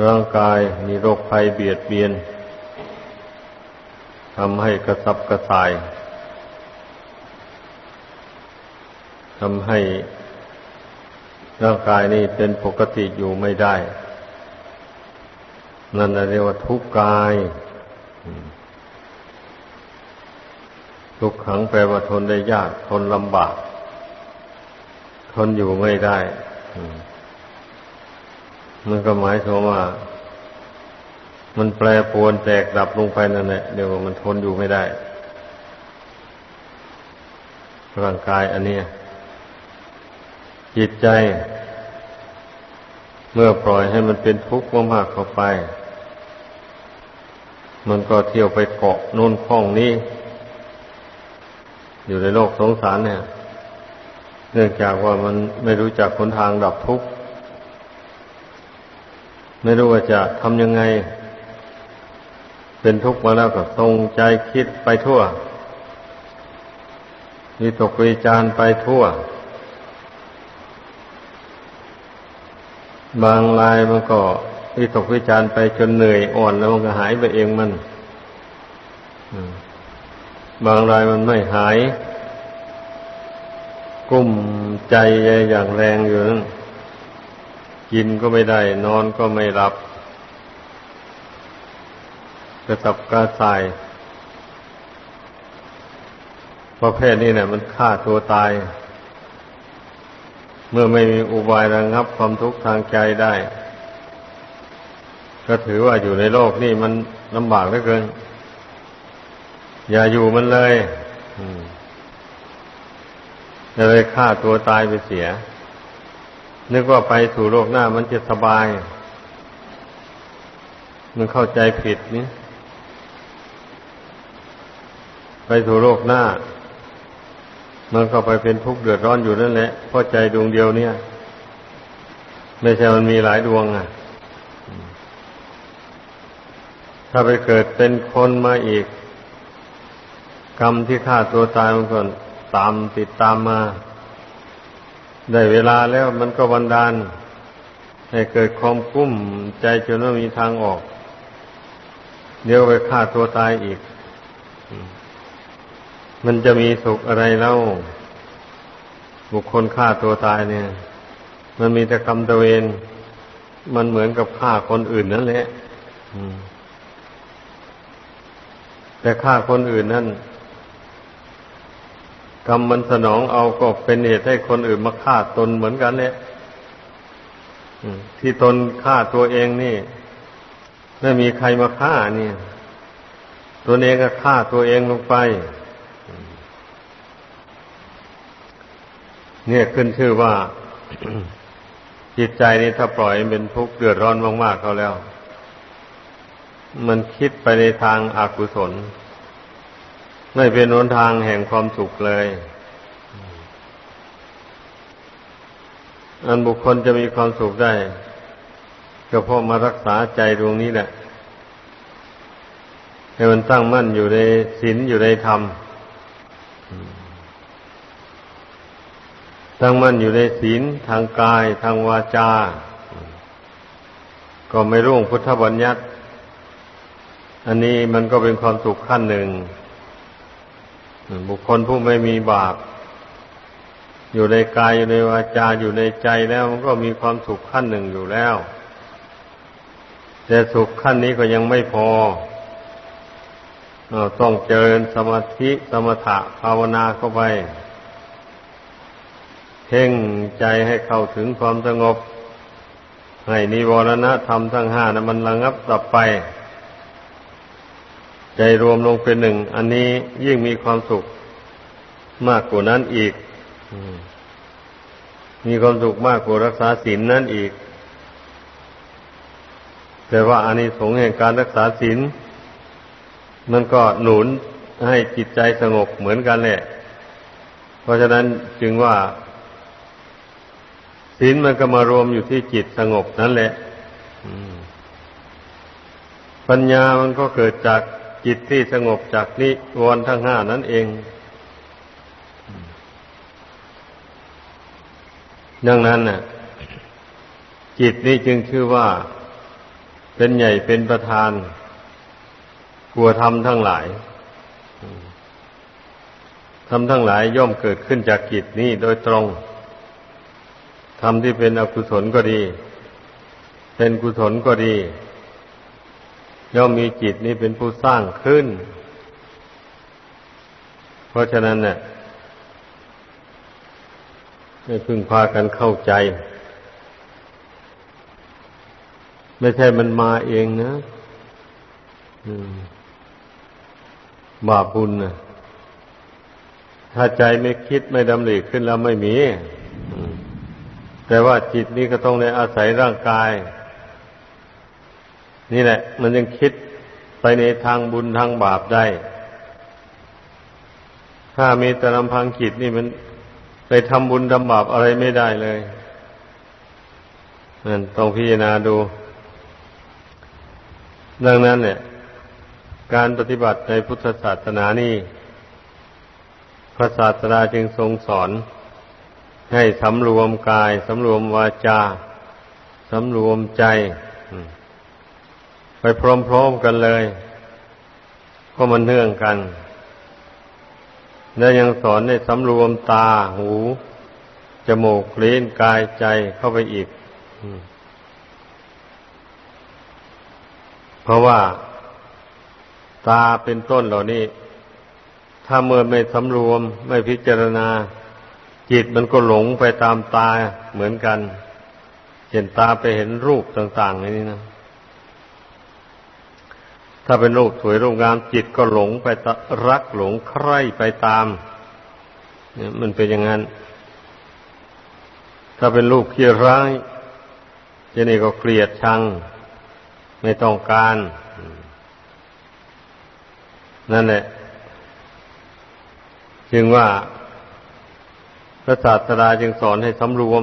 ร่างกายมีโรคภัยเบียดเบียนทำให้กระสับกระส่ายทำให้ร่างกายนี้เป็นปกติอยู่ไม่ได้ นั่นเรียกว่าทุกข์กาย ทุกขังแปลว่าทนได้ยาก ทนลำบาก ทนอยู่ไม่ได้ มันก็หมายถึงว่า มันแปรปรวนแตกดับลงไปนั่นแหละเดี๋ยวมันทนอยู่ไม่ได้ ร่างกายอันนี้จิตใจ เมื่อปล่อยให้มันเป็นทุกข์มากๆเข้าไป มันก็เที่ยวไปเกาะนู่นข้องนี้ อยู่ในโลกสงสารเนี่ย เนื่องจากว่ามันไม่รู้จักหนทางดับทุกข์ ไม่รู้ว่าจะทำยังไง เป็นทุกข์มาแล้วก็ตรงใจคิดไปทั่วมีตกวิจารไปทั่ว บางรายมันก็วิตกวิจารไปจนเหนื่อยอ่อนแล้วมันก็หายไปเองมันบางรายมันไม่หาย กุ้มใจอย่างแรงอยู่นั้น กินก็ไม่ได้ นอนก็ไม่หลับ กระตับกระส่ายประเภทนี้เนี่ย มันฆ่าตัวตาย เมื่อไม่มีอุบายระงับความทุกข์ทางใจได้ ก็ถือว่าอยู่ในโลกนี่มันลำบากเหลือเกิน อย่าอยู่มันเลยจะเลยฆ่าตัวตายไปเสีย นึกว่าไปสู่โลกหน้ามันจะสบาย มันเข้าใจผิดนี่ไปสู่โลกหน้า มันก็ไปเป็นทุกข์เดือดร้อนอยู่นั่นแหละเพราะใจดวงเดียวเนี่ย ไม่ใช่มันมีหลายดวงอะ ถ้าไปเกิดเป็นคนมาอีก กรรมที่ฆ่าตัวตายมันก็ตามติดตามมา ได้เวลาแล้วมันก็บันดาล ให้เกิดความกุ้มใจจนว่มีทางออก เดี๋ยวไปฆ่าตัวตายอีก มันจะมีสุขอะไรเล่า บุคคลฆ่าตัวตายเนี่ย มันมีแต่กรรมตะเวน มันเหมือนกับฆ่าคนอื่นนั่นแหละแต่ฆ่าคนอื่นนั่น กรรมมันสนองเอาก็เป็นเหตุให้คนอื่นมาฆ่าตนเหมือนกันเนี่ยที่ตนฆ่าตัวเองนี่ไม่มีใครมาฆ่านี่ตัวเองก็ฆ่าตัวเองลงไป เนี่ยขึ้นชื่อว่า จิตใจนี้ถ้าปล่อยเป็นทุกข์เดือดร้อนมากๆเขาแล้ว มันคิดไปในทางอากุศล ไม่เป็นหนทางแห่งความสุขเลย อันบุคคลจะมีความสุขได้ ก็เพราะมารักษาใจดวงนี้แหละ ให้มันตั้งมั่นอยู่ในศีลอยู่ในธรรม ตั้งมั่นอยู่ในศีลทางกาย ทางวาจา ก็ไม่ร่วงพุทธบัญญัติ อันนี้มันก็เป็นความสุขขั้นหนึ่ง บุคคลผู้ไม่มีบาป อยู่ในกายอยู่ในวาจาอยู่ในใจแล้วมันก็มีความสุขขั้นหนึ่งอยู่แล้วแต่สุขขั้นนี้ก็ยังไม่พอเราต้องเจริญสมาธิสมถะภาวนาเข้าไป เพ่งใจให้เข้าถึงความสงบ ให้นิวรณธรรมทั้งห้านะมันระงับสับไป ใจรวมลงเป็นหนึ่ง อันนี้ยิ่งมีความสุขมากกว่านั้นอีก มีความสุขมากกว่ารักษาศีลนนั้นอีก แต่ว่าอานิสงส์แห่งการรักษาศีลมันก็หนุนให้จิตใจสงบเหมือนกันแหละ เพราะฉะนั้นจึงว่าศีลมันก็มารวมอยู่ที่จิตสงบนั่นแหละปัญญามันก็เกิดจาก จิตที่สงบจากนิวรณ์ทั้งห้านั่นเอง ดังนั้นน่ะ จิตนี้จึงชื่อว่า เป็นใหญ่เป็นประธาน กลัวทำทั้งหลายทำทั้งหลายย่อมเกิดขึ้นจากกิจนี้โดยตรงทำที่เป็นอกุศลก็ดี เป็นกุศลก็ดี ย่อมมีจิตนี้เป็นผู้สร้างขึ้น เพราะฉะนั้นเนี่ยให้พึงพากันเข้าใจ ไม่ใช่มันมาเองนะบาปบุญนะถ้าใจไม่คิดไม่ดำริขึ้นแล้วไม่มีแต่ว่าจิตนี้ก็ต้องในอาศัยร่างกาย นี่แหละ มันยังคิดไปในทางบุญทางบาปได้ ถ้ามีแต่ลำพังจิตนี่มันไปทำบุญทำบาปอะไรไม่ได้เลยนั่นต้องพิจารณาดู ดังนั้นเนี่ย การปฏิบัติในพุทธศาสนานี่พระศาสดาจึงทรงสอน ให้สำรวมกายสำรวมวาจาสำรวมใจ ไปพร้อมๆกันเลยก็มันเนื่องกัน และยังสอนให้สำรวมตาหู จมูกลิ้นกายใจเข้าไปอีก เพราะว่า ตาเป็นต้นเหล่านี้ ถ้าเมื่อไม่สำรวมไม่พิจารณา จิตมันก็หลงไปตามตาเหมือนกัน เห็นตาไปเห็นรูปต่าง ๆ อย่างนี้นะ ถ้าเป็นรูปสวยรูปงามจิตก็หลงไปรักหลงใคร่ไปตามเนี่ยมันเป็นอย่างนั้น ถ้าเป็นรูปขี้ร้ายเจนี่ก็เกลียดชัง ไม่ต้องการ นั่นแหละ จึงว่าพระศาสดาจึงสอนให้สำรวม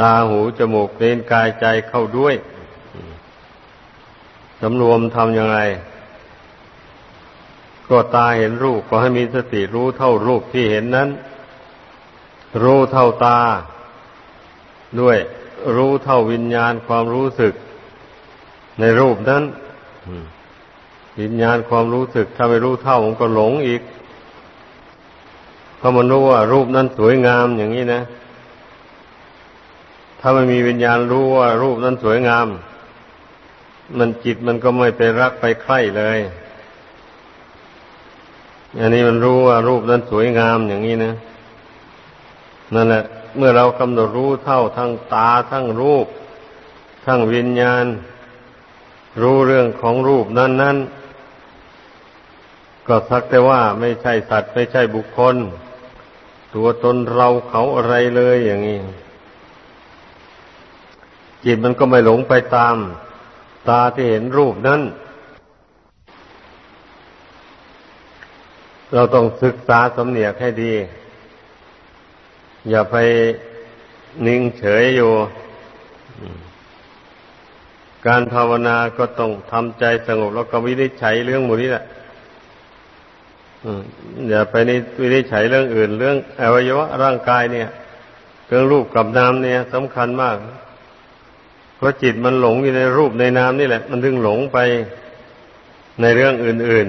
ตาหูจมูกเลนกายใจเข้าด้วย สำรวมทำยังไง ก็ตาเห็นรูปก็ให้มีสติรู้เท่ารูปที่เห็นนั้น รู้เท่าตา ด้วยรู้เท่าวิญญาณความรู้สึก ในรูปนั้นวิญญาณความรู้สึก ถ้าไม่รู้เท่ามันก็หลงอีกราะมันรู้ว่า รูปนั้นสวยงามอย่างนี้นะ ถ้าไม่มีวิญญาณรู้ว่า รูปนั้นสวยงาม มันจิตมันก็ไม่ไปรักไปใคร่เลย อันนี้มันรู้ว่ารูปนั้นสวยงามอย่างนี้นะนั่นแหละ เมื่อเรากำหนดรู้เท่าทั้งตาทั้งรูป ทั้งวิญญาณ รู้เรื่องของรูปนั้นนั้นก็สักแต่ว่าไม่ใช่สัตว์ ไม่ใช่บุคคล ตัวตนเราเขาอะไรเลยอย่างนี้จิตมันก็ไม่หลงไปตาม ตาที่เห็นรูปนั้น เราต้องศึกษาสำเนียกให้ดี อย่าไปนิ่งเฉยอยู่ การภาวนาก็ต้องทำใจสงบแล้วก็วินิจฉัยเรื่องหมู่นี้แหละอย่าไปในวินิจฉัยเรื่องอื่น เรื่องอวัยวะร่างกายเนี่ย เรื่องรูปกับนามเนี่ยสำคัญมาก เพราะจิตมันหลงอยู่ในรูปในนามนี่แหละ มันถึงหลงไปในเรื่องอื่น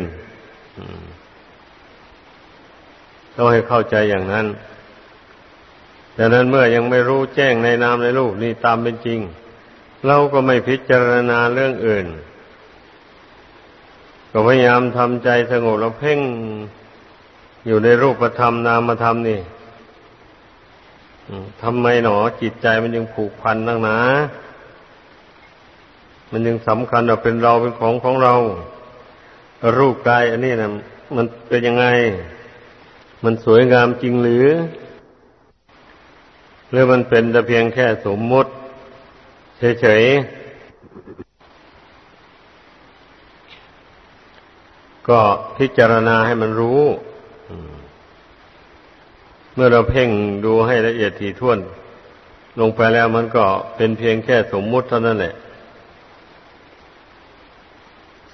ๆต้องให้เข้าใจอย่างนั้นดังนั้นเมื่อยังไม่รู้แจ้งในนามในรูปนี่ตามเป็นจริง เราก็ไม่พิจารณาเรื่องอื่น ก็พยายามทำใจสงบแล้วเพ่งอยู่ในรูปธรรมนามธรรมนี่ทำไมหนอจิตใจมันยังผูกพันนักหนา มันยังสำคัญว่าเป็นเราเป็นของของเรา รูปกาย อันนี้นะมันเป็นยังไง มันสวยงามจริงหรือ หรือมันเป็นแต่เพียงแค่สมมติเฉยๆ ก็พิจารณาให้มันรู้ เมื่อเราเพ่งดูให้ละเอียดถี่ถ้วน ลงไปแล้วมันก็เป็นเพียงแค่สมมุติเท่านั้นแหละ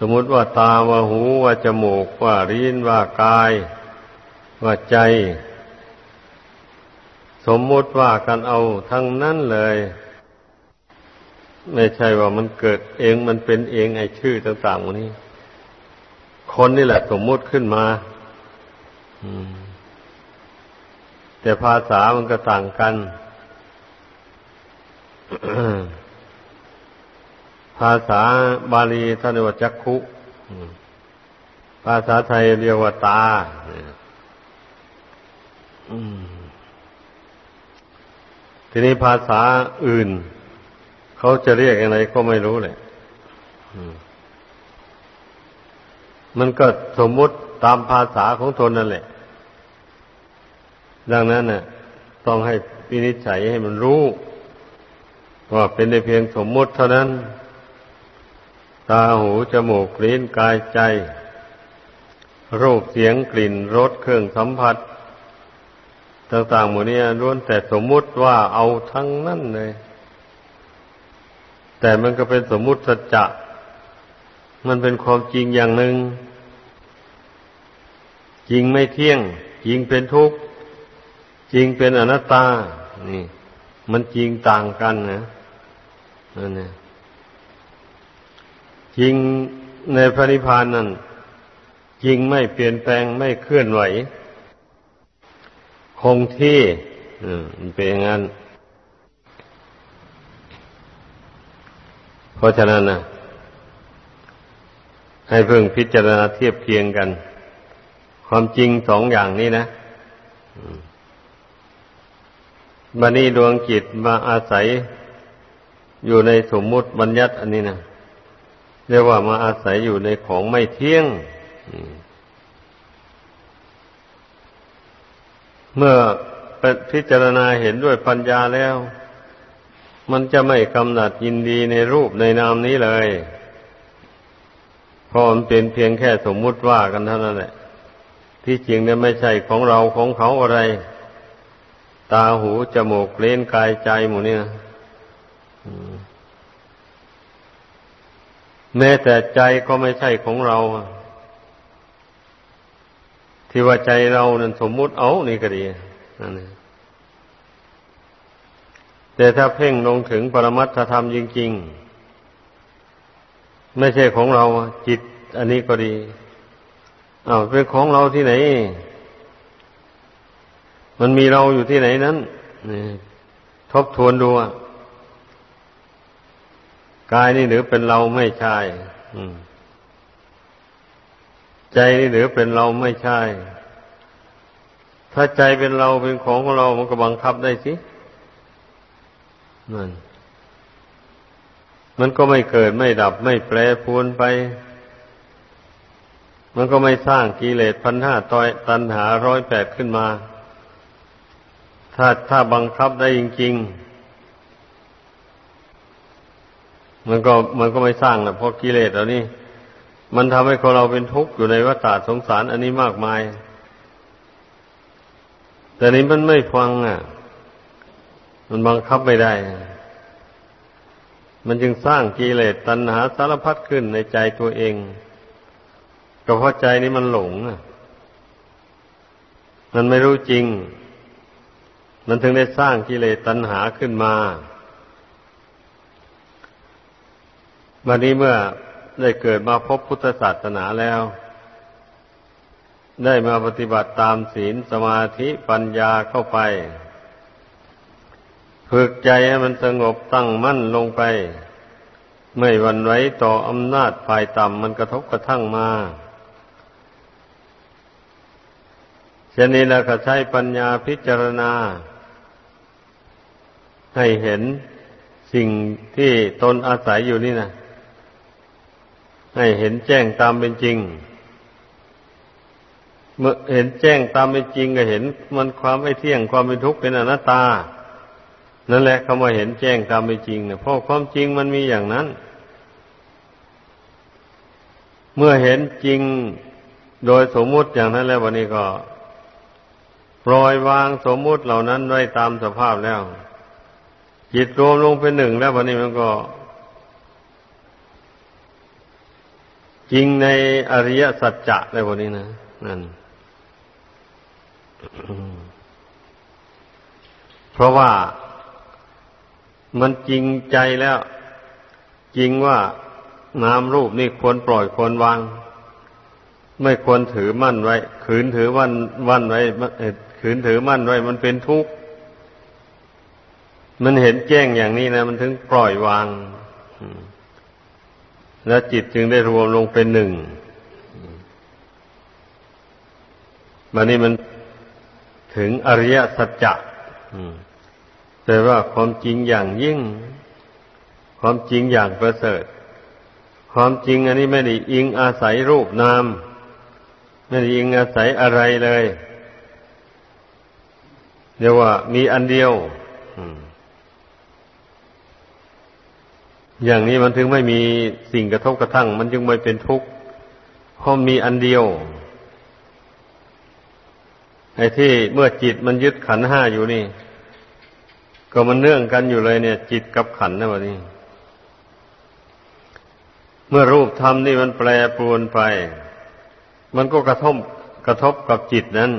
มมติว่าตาว่าหูว่าจมูกว่าลิ้นว่ากาย ว่าใจ สมมติว่ากันเอาทั้งนั้นเลย ไม่ใช่ว่ามันเกิดเองมันเป็นเองไอ้ชื่อต่างๆวันนี้ คนนี่แหละสมมติขึ้นมาแต่ภาษามันก็ต่างกัน ภาษาบาลีท่านเรียกว่าจักคุภาษาไทยเรียกว่าตาทีนี้ภาษาอื่น เขาจะเรียกอะไรก็ไม่รู้เลยมันก็สมมุติตามภาษาของตนนั่นแหละ ดังนั้นน่ะ ต้องให้ปินิจฉัยให้มันรู้ว่าเป็นในเพียงสมมุติเท่านั้น ตาหูจมูกลิ้นกายใจ รูปเสียงกลิ่นรสเครื่องสัมผัส ต่างๆหมดนี้ล้วนแต่สมมุติว่าเอาทั้งนั้นเลย แต่มันก็เป็นสมมุติสัจจะมันเป็นความจริงอย่างหนึ่งจริงไม่เที่ยง จริงเป็นทุกข์จริงเป็นอนัตตา นี่ มันจริงต่างกันนะนั่นเอง จริงในพระนิพพานนั้นจริงไม่เปลี่ยนแปลงไม่เคลื่อนไหว คงที่มันเป็นอย่างนั้น เพราะฉะนั้นนะให้เพิ่งพิจารณาเทียบเคียงกัน ความจริงสองอย่างนี้นะบันนี้ดวงจิตมาอาศัยอยู่ในสมมุติบัญญัติอันนี้นะ เรียกว่ามาอาศัยอยู่ในของไม่เที่ยง เมื่อพิจารณาเห็นด้วยปัญญาแล้ว มันจะไม่กำหนัดยินดีในรูปในนามนี้เลยเพราะมันเป็นเพียงแค่สมมุติว่ากันเท่านั้นแหละ ที่จริงเนี่ยไม่ใช่ของเราของเขาอะไร ตาหูจมูกเล่นกายใจหมูนี่นะ แม้แต่ใจก็ไม่ใช่ของเรา ที่ว่าใจเรานั้นสมมุติเอานี่ก็ดีนั่นแต่ถ้าเพ่งลงถึงปรมัตถธรรมจริง ๆ ไม่ใช่ของเราจิต อันนี้ก็ดีอ้าวเป็นของเราที่ไหน มันมีเราอยู่ที่ไหนนั้นทบทวนดู กายนี่หรือเป็นเราไม่ใช่ใจนี่หรือเป็นเราไม่ใช่ ถ้าใจเป็นเราเป็นของของเรา มันก็บังคับได้สินั่นมันก็ไม่เกิดไม่ดับไม่แปรปรวนไป มันก็ไม่สร้างกิเลสพันห้าตอยตันหาร้อยแปดขึ้นมา ถ้าถ้าบังคับได้จริง ๆ มันก็มันก็ไม่สร้างนะเพราะกิเลสเหล่านี้มันทำให้คนเราเป็นทุกข์อยู่ในวัฏสงสาร อันนี้มากมาย แต่นี้มันไม่ฟังอะ มันบังคับไม่ได้ มันจึงสร้างกิเลสตัณหาสารพัดขึ้นในใจตัวเองก็เพราะใจนี้มันหลงอะ มันไม่รู้จริง มันถึงได้สร้างกิเลสตัณหาขึ้นมา วันนี้เมื่อได้เกิดมาพบพุทธศาสนาแล้ว ได้มาปฏิบัติตามศีลสมาธิปัญญาเข้าไป ฝึกใจให้มันสงบตั้งมั่นลงไป ไม่วันไหวต่ออำนาจฝ่ายต่ำมันกระทบกระทั่งมาเช่นนี้แล้วก็ใช้ปัญญาพิจารณา ให้เห็นสิ่งที่ตนอาศัยอยู่นี่นะ ให้เห็นแจ้งตามเป็นจริง เมื่อเห็นแจ้งตามเป็นจริงก็เห็นมันความไม่เที่ยงความเป็นทุกข์เป็นอนัตตา นั่นแหละคำว่าเห็นแจ้งตามเป็นจริงเนี่ยเพราะความจริงมันมีอย่างนั้น เมื่อเห็นจริงโดยสมมุติอย่างนั้นแล้ววันนี้ก็ปล่อยวางสมมุติเหล่านั้นไว้ตามสภาพแล้ว จิตรวมลงเป็นหนึ่งแล้ววันนี้มันก็ จริงในอริยสัจจะในพวกนี้นะนั่นเพราะว่ามันจริงใจแล้ว จริงว่านามรูปนี่ควรปล่อยควรวาง ไม่ควรถือมั่นไว้ ขืนถือวันวันไว้ขืนถือมั่นไว้ มันเป็นทุกข์มันเห็นแจ้งอย่างนี้นะ มันถึงปล่อยวาง แล้วจิตจึงได้รวมลงเป็นหนึ่งบันนี้มันถึงอริยสัจจะแต่ว่าความจริงอย่างยิ่ง ความจริงอย่างประเสริฐ ความจริงอันนี้ไม่ได้อิงอาศัยรูปนาม ไม่ได้อิงอาศัยอะไรเลยเรียกว่ามีอันเดียว อ อย่างนี้มันถึงไม่มีสิ่งกระทบกระทั่ง มันจึงไม่เป็นทุกข์เพราะมีอันเดียวไอ้ที่เมื่อจิตมันยึดขันห้าอยู่นี่ ก็มันเนื่องกันอยู่เลยเนี่ย จิตกับขันนะวะนี่เมื่อรูปธรรมนี่มันแปรปรวนไป มันก็กระทบกระทบกับจิตนั้น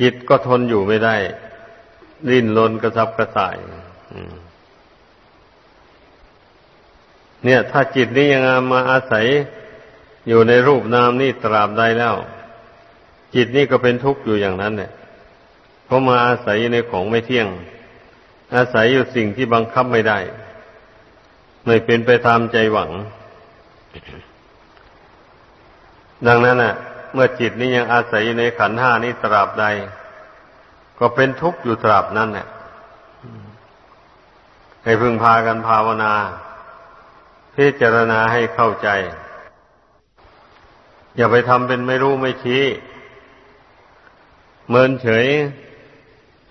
จิตก็ทนอยู่ไม่ได้ ดิ้นรนกระซับกระส่าย เนี่ย ถ้าจิตนี้ยังมาอาศัยอยู่ในรูปนามนี่ตราบใดแล้ว จิตนี่ก็เป็นทุกข์อยู่อย่างนั้นเนี่ยเพราะมาอาศัยในของไม่เที่ยง อาศัยอยู่สิ่งที่บังคับไม่ได้ ไม่เป็นไปตามใจหวัง ดังนั้นน่ะ เมื่อจิตนี้ยังอาศัยอยู่ในขันห้านี้ตราบใด ก็เป็นทุกข์อยู่ตราบนั้นเนี่ยให้พึงพากันภาวนา พิจารณาให้เข้าใจ อย่าไปทำเป็นไม่รู้ไม่ชี้เมินเฉย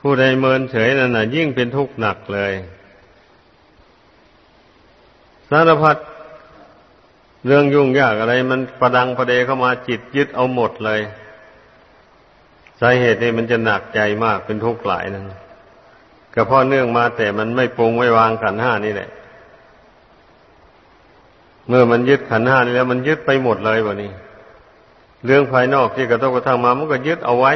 ผู้ใดเมินเฉยนั่นน่ะ ยิ่งเป็นทุกข์หนักเลยสารพัดเรื่องยุ่งยากอะไร มันประดังประเดเข้ามาจิตยึดเอาหมดเลยสาเหตุนี้มันจะหนักใจมากเป็นทุกข์หลายนั่นก็เพราะเนื่องมาแต่มันไม่ปรุงไม่วางขันห้านี่แหละ เมื่อมันยึดขันห้านี่แล้ว มันยึดไปหมดเลยวะนี่เรื่องภายนอกที่กระทบกระทั่งมามันก็ยึดเอาไว้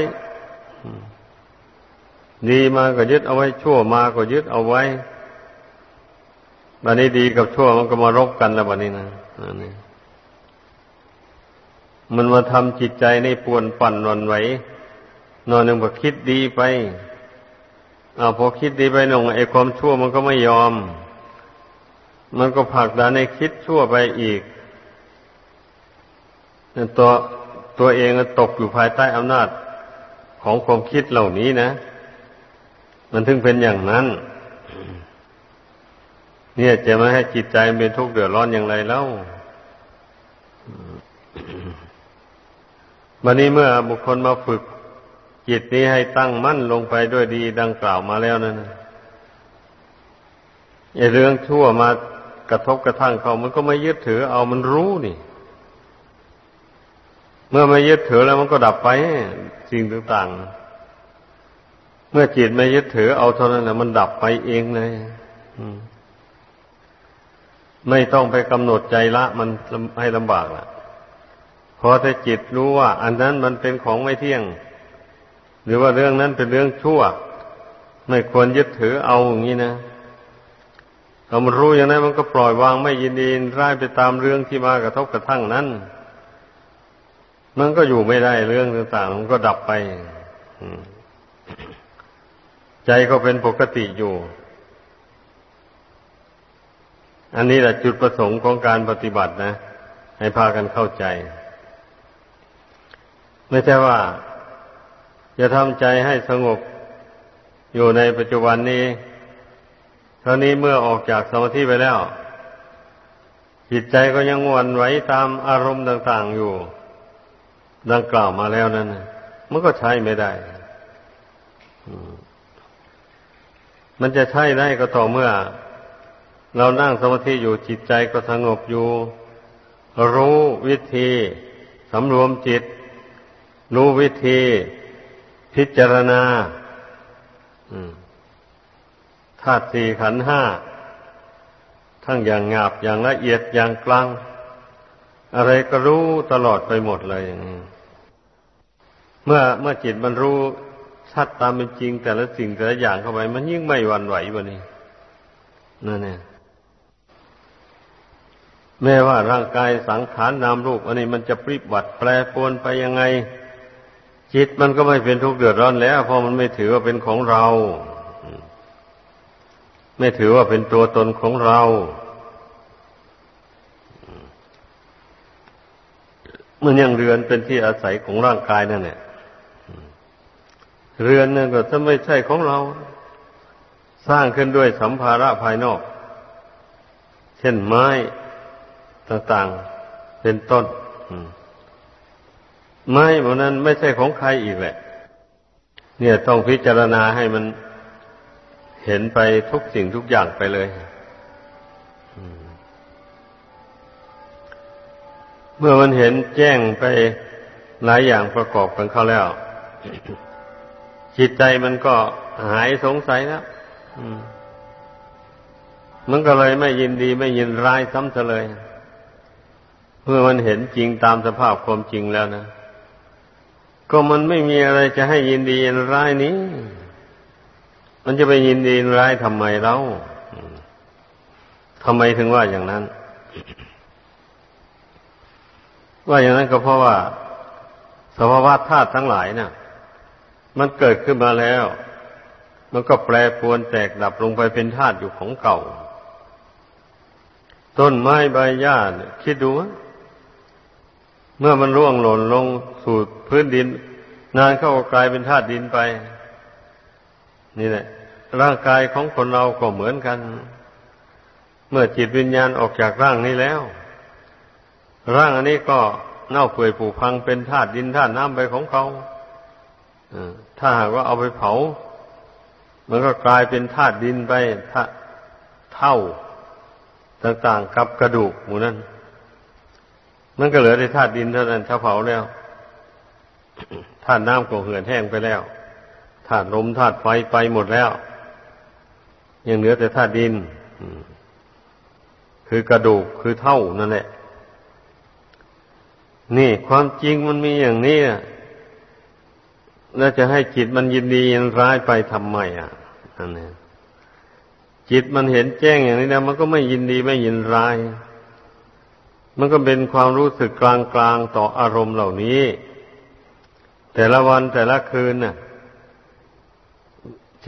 ดีมาก็ยึดเอาไว้ ชั่วมาก็ยึดเอาไว้บันนี้ดีกับชั่วมันก็มารบกันแล้วบันนี้นะนี่มันมาทำจิตใจในปวนปั่นวันไหวนอนหนึ่งพอคิดดีไปอาพอคิดดีไปหน่งไอ้ความชั่วมันก็ไม่ยอม มันก็ผลักดันให้คิดชั่วไปอีกตัวตัวเองตกอยู่ภายใต้อำนาจของความคิดเหล่านี้นะ มันถึงเป็นอย่างนั้น เนี่ยจะไม่ให้จิตใจเป็นทุกข์เดือดร้อนอย่างไรแล้ววันนี้เมื่อบุคคลมาฝึกจิตนี้ให้ตั้งมั่นลงไปด้วยดีดังกล่าวมาแล้วนั่นไอ้เรื่องชั่วมา กระทบกระทั่งเขามันก็ไม่ยึดถือ เอามันรู้นี่ เมื่อไม่ยึดถือแล้วมันก็ดับไปสิ่งต่างๆ เมื่อจิตไม่ยึดถือ เอาเท่านั้นแหละมันดับไปเองเลยไม่ต้องไปกำหนดใจละ มันให้ลำบากละพอถ้าจิตรู้ว่า อันนั้นมันเป็นของไม่เที่ยง หรือว่าเรื่องนั้นเป็นเรื่องชั่ว ไม่ควรยึดถือเอาอย่างนี้นะ เอามันรู้อย่างนั้นมันก็ปล่อยวางไม่ยินดีร้ายไปตามเรื่องที่มากระทบกระทั่งนั้น มันก็อยู่ไม่ได้เรื่องต่างๆมันก็ดับไปใจก็เป็นปกติอยู่ อันนี้แหละจุดประสงค์ของการปฏิบัตินะ ให้พากันเข้าใจ ไม่ใช่ว่า จะทำใจให้สงบอยู่ในปัจจุบันนี้ ท่านี้เมื่อออกจากสมาธิไปแล้ว จิตใจก็ยังวนไหวตามอารมณ์ต่าง ๆอยู่ ดังกล่าวมาแล้วนั้นมันก็ใช้ไม่ได้ มันจะใช้ได้ก็ต่อเมื่อ เรานั่งสมาธิอยู่จิตใจก็สงบอยู่ รู้วิธีสำรวมจิต รู้วิธี พิจารณา ธาตุสี่ขันห้า ทั้งอย่างงาบอย่างละเอียดอย่างกลาง อะไรก็รู้ตลอดไปหมดเลยอย่างนี้เมื่อเมื่อจิตมันรู้ชัดตามเป็นจริง แต่ละสิ่งแต่ละอย่างเข้าไป มันยิ่งไม่หวั่นไหววะนี่นั่นเนี่ยแม้ว่าร่างกายสังขารนามรูป อันนี้มันจะปริบวัดแปรปรวนไปยังไง จิตมันก็ไม่เป็นทุกข์เดือดร้อนแล้ว เพราะมันไม่ถือว่าเป็นของเรา ไม่ถือว่าเป็นตัวตนของเรา มันยังเรือนเป็นที่อาศัยของร่างกายนั่นแหละเรือนนั่นก็จะไม่ใช่ของเรา สร้างขึ้นด้วยสัมภาระภายนอก เช่นไม้ต่างๆเป็นต้นไม้เหล่านั้นไม่ใช่ของใครอีกแหละ เนี่ยต้องพิจารณาให้มัน เห็นไปทุกสิ่งทุกอย่างไปเลยเมื่อมันเห็นแจ้งไปหลายอย่างประกอบกันเข้าแล้ว จิตใจมันก็หายสงสัยแล้วมันก็เลยไม่ยินดีไม่ยินร้ายซ้ำเลย เมื่อมันเห็นจริงตามสภาพความจริงแล้วนะ ก็มันไม่มีอะไรจะให้ยินดียินร้ายนี้ มันจะไปยินดีร้ายทำไมเล่าทำไมถึงว่าอย่างนั้น ว่าอย่างนั้นก็เพราะว่าสภาวะธาตุทั้งหลายเนะ่ะ มันเกิดขึ้นมาแล้ว มันก็แปรปรวนแตกดับลงไปเป็นธาตุอยู่ของเก่า ต้นไม้ใบหญ้าคิดดู เมื่อมันร่วงหล่นลงสู่พื้นดิน นานเข้ากลายเป็นธาตุดินไป นี่แหละ ร่างกายของคนเราก็เหมือนกัน เมื่อจิตวิญญาณออกจากร่างนี้แล้ว ร่างอันนี้ก็เน่าเปื่อยผุพังเป็นธาตุดินธาตุน้ำไปของเขาถ้าหากว่าเอาไปเผา มันก็กลายเป็นธาตุดินไปเท่าต่างๆกับกระดูกหมูนั้นมันก็เหลือในธาตุดินเท่านั้นถ้าเผาแล้วธาตุน้ำก็เหือดแห้งไปแล้วธาตุลมธาตุไฟไปหมดแล้ว ยังเหลือแต่ธาตุดิน คือกระดูกคือเท่านั่นแหละ นี่ความจริงมันมีอย่างนี้แล้วจะให้จิตมันยินดียินร้ายไปทำไมอะอันนี้จิตมันเห็นแจ้งอย่างนี้แล้วมันก็ไม่ยินดีไม่ยินร้าย มันก็เป็นความรู้สึกกลางๆต่ออารมณ์เหล่านี้ แต่ละวันแต่ละคืนน่ะ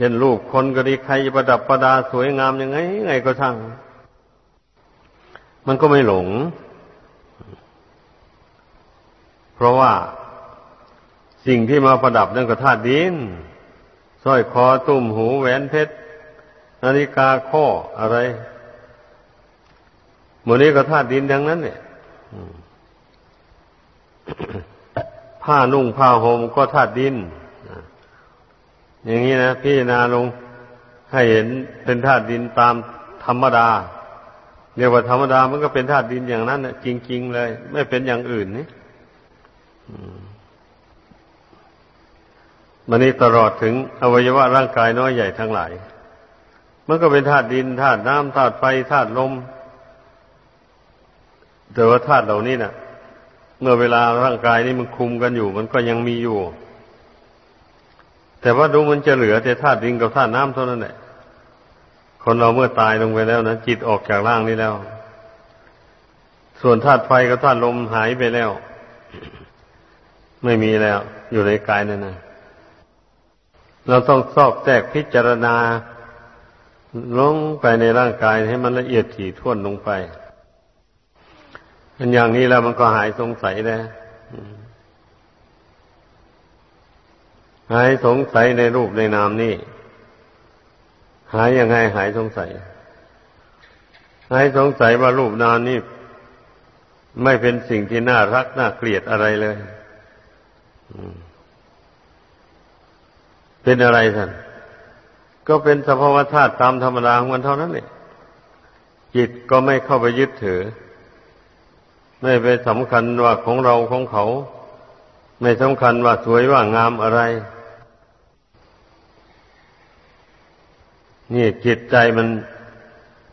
เช่นรูปคนก็ดีใครประดับประดาสวยงามยังไงไงก็ช่าง มันก็ไม่หลง เพราะว่าสิ่งที่มาประดับนั่นก็ธาตุดินสร้อยคอตุ้มหูแหวนเพชรนาฬิกาข้ออะไรหมดนี้ก็ธาตุดินทั้งนั้น เนี่ยผ้านุ่งผ้าห่มก็ธาตุดิน อย่างนี้นะพี่นาลงให้เห็นเป็นธาตุดินตามธรรมดาเรียกว่าธรรมดามันก็เป็นธาตุดินอย่างนั้นจริง ๆ เลย ไม่เป็นอย่างอื่นนี่มันนี้ตลอดถึงอวัยวะร่างกายน้อยใหญ่ทั้งหลาย มันก็เป็นธาตุดินธาตุน้ำธาตุไฟธาตุลมแต่ว่าธาตุเหล่านี้นะ่ะ เมื่อเวลาร่างกายนี้มันคุมกันอยู่ มันก็ยังมีอยู่ แต่ว่าดูมันจะเหลือแต่ธาตุดินกับธาตุน้ำเท่านั้นแหละคนเราเมื่อตายลงไปแล้วนะจิตออกจากร่างนี้แล้ว ส่วนธาตุไฟกับธาตุลมหายไปแล้ว ไม่มีแล้ว อยู่ในกายนั่นนะเราต้องซอกแทกพิจารณา ลงไปในร่างกายให้มันละเอียดถี่ถ้วนลงไปอันอย่างนี้แล้วมันก็หายสงสัยแล้ว หายสงสัยในรูปในนามนี่ หายยังไงหายสงสัย หายสงสัยว่ารูปนามนี่ไม่เป็นสิ่งที่น่ารักน่าเกลียดอะไรเลยเป็นอะไรท่านก็เป็นสภาวธาตุตามธรรมดาของมันเท่านั้นเองจิตก็ไม่เข้าไปยึดถือ ไม่ไปสำคัญว่าของเราของเขา ไม่สำคัญว่าสวยว่างามอะไร นี่จิตใจมัน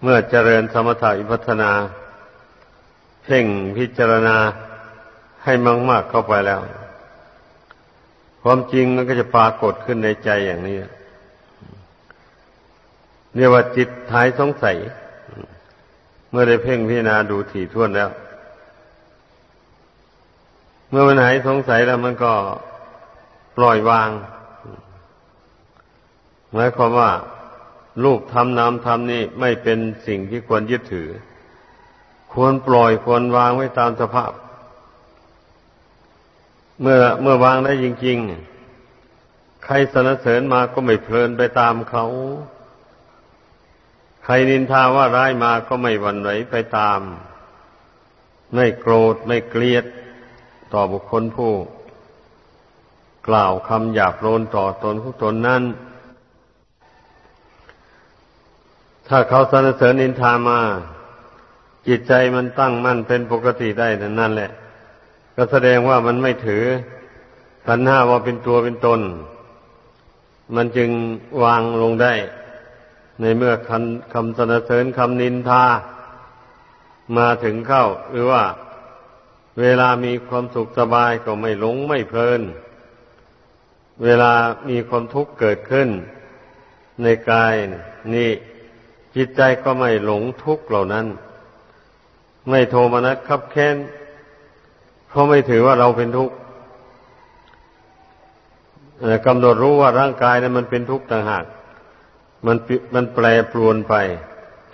เมื่อเจริญสมถะอิพัฒนา เพ่งพิจารณาให้มากๆเข้าไปแล้ว ความจริงมันก็จะปรากฏขึ้นในใจอย่างนี้เรียกว่าจิตหายสงสัย เมื่อได้เพ่งพิจารณาดูถี่ถ้วนแล้ว เมื่อมันหายสงสัยแล้วมันก็ปล่อยวางหมายความว่า รูปทำนามทำนี่ไม่เป็นสิ่งที่ควรยึดถือ ควรปล่อยควรวางไว้ตามสภาพ เมื่อเมื่อวางได้จริง ๆ ใครสนเสริญมาก็ไม่เพลินไปตามเขา ใครนินทาว่าร้ายมาก็ไม่หวั่นไหวไปตาม ไม่โกรธไม่เกลียดต่อบุคคลผู้ กล่าวคำหยาบโลนต่อตนของตนนั้น ถ้าเขาสรรเสริญนินทามา จิตใจมันตั้งมั่นเป็นปกติได้นั่นแหละ ก็แสดงว่ามันไม่ถือขันห้าว่าเป็นตัวเป็นตน มันจึงวางลงได้ ในเมื่อคำคำสรรเสริญคำนินทา มาถึงเข้า หรือว่า เวลามีความสุขสบายก็ไม่หลงไม่เพลิน เวลามีความทุกข์เกิดขึ้น ในกายนี่ จิตใจก็ไม่หลงทุกข์เหล่านั้น ไม่โทมนัสขับแค้นเพราะไม่ถือว่าเราเป็นทุกข์กำหนดรู้ว่าร่างกายนั้นมันเป็นทุกข์ต่างหาก มันมันแปรปรวนไป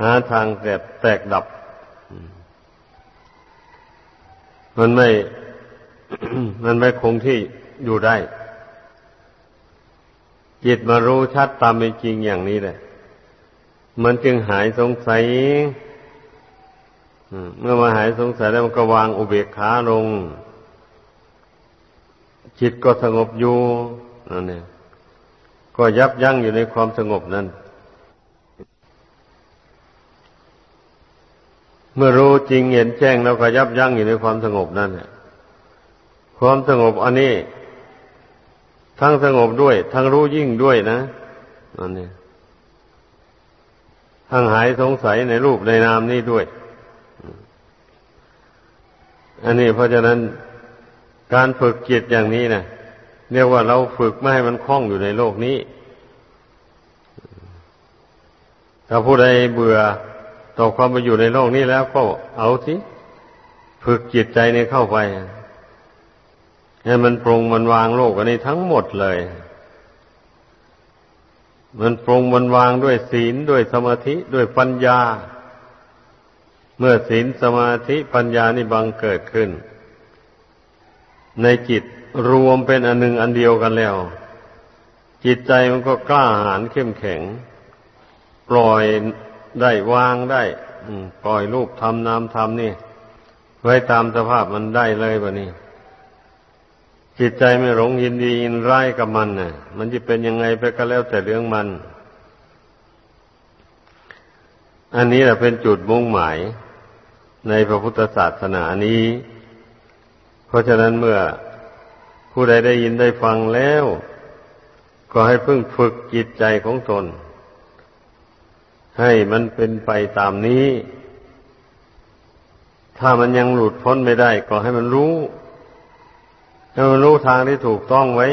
หาทางแตกแตกดับ มันไม่ มันไม่คงที่อยู่ได้ จิตมารู้ชัดตามเป็นจริงอย่างนี้แหละ มันจึงหายสงสัยเมื่อมาหายสงสัยแล้วมันก็วางอุเบกขาลง จิตก็สงบอยู่นั่นเนี่ยก็ยับยั้งอยู่ในความสงบนั้น เมื่อรู้จริงเห็นแจ้งแล้วก็ยับยั้งอยู่ในความสงบนั่นเนี่ยความสงบอันนี้ ทั้งสงบด้วย ทั้งรู้ยิ่งด้วยนะนั่นเนี่ย ทั้งหายสงสัยในรูปในนามนี้ด้วย อันนี้เพราะฉะนั้นการฝึกจิตอย่างนี้นะเรียกว่าเราฝึกไม่ให้มันคล้องอยู่ในโลกนี้ ถ้าผู้ใดเบื่อต่อความไปอยู่ในโลกนี้แล้วก็เอาสิฝึกจิตใจในเข้าไปให้มันปรงมันวางโลกอันนี้ทั้งหมดเลย มันปรงมันวางด้วยศีลด้วยสมาธิด้วยปัญญา เมื่อศีลสมาธิปัญญานี่บังเกิดขึ้น ในจิตรวมเป็นอันหนึ่งอันเดียวกันแล้ว จิตใจมันก็กล้าหาญเข้มแข็ง ปล่อยได้วางได้ปล่อยรูปทำนามทำนี่ ไว้ตามสภาพมันได้เลยบะนี่ จิตใจไม่หลงยินดียินร้ายกับมันน่ะ มันจะเป็นยังไงไปก็แล้วแต่เรื่องมัน อันนี้แหละเป็นจุดมุ่งหมายในพระพุทธศาสนานี้ เพราะฉะนั้นเมื่อผู้ใดได้ยินได้ฟังแล้ว ก็ให้พึ่งฝึกจิตใจของตน ให้มันเป็นไปตามนี้ ถ้ามันยังหลุดพ้นไม่ได้ ก็ให้มันรู้ ให้มันรู้ทางที่ถูกต้องไว้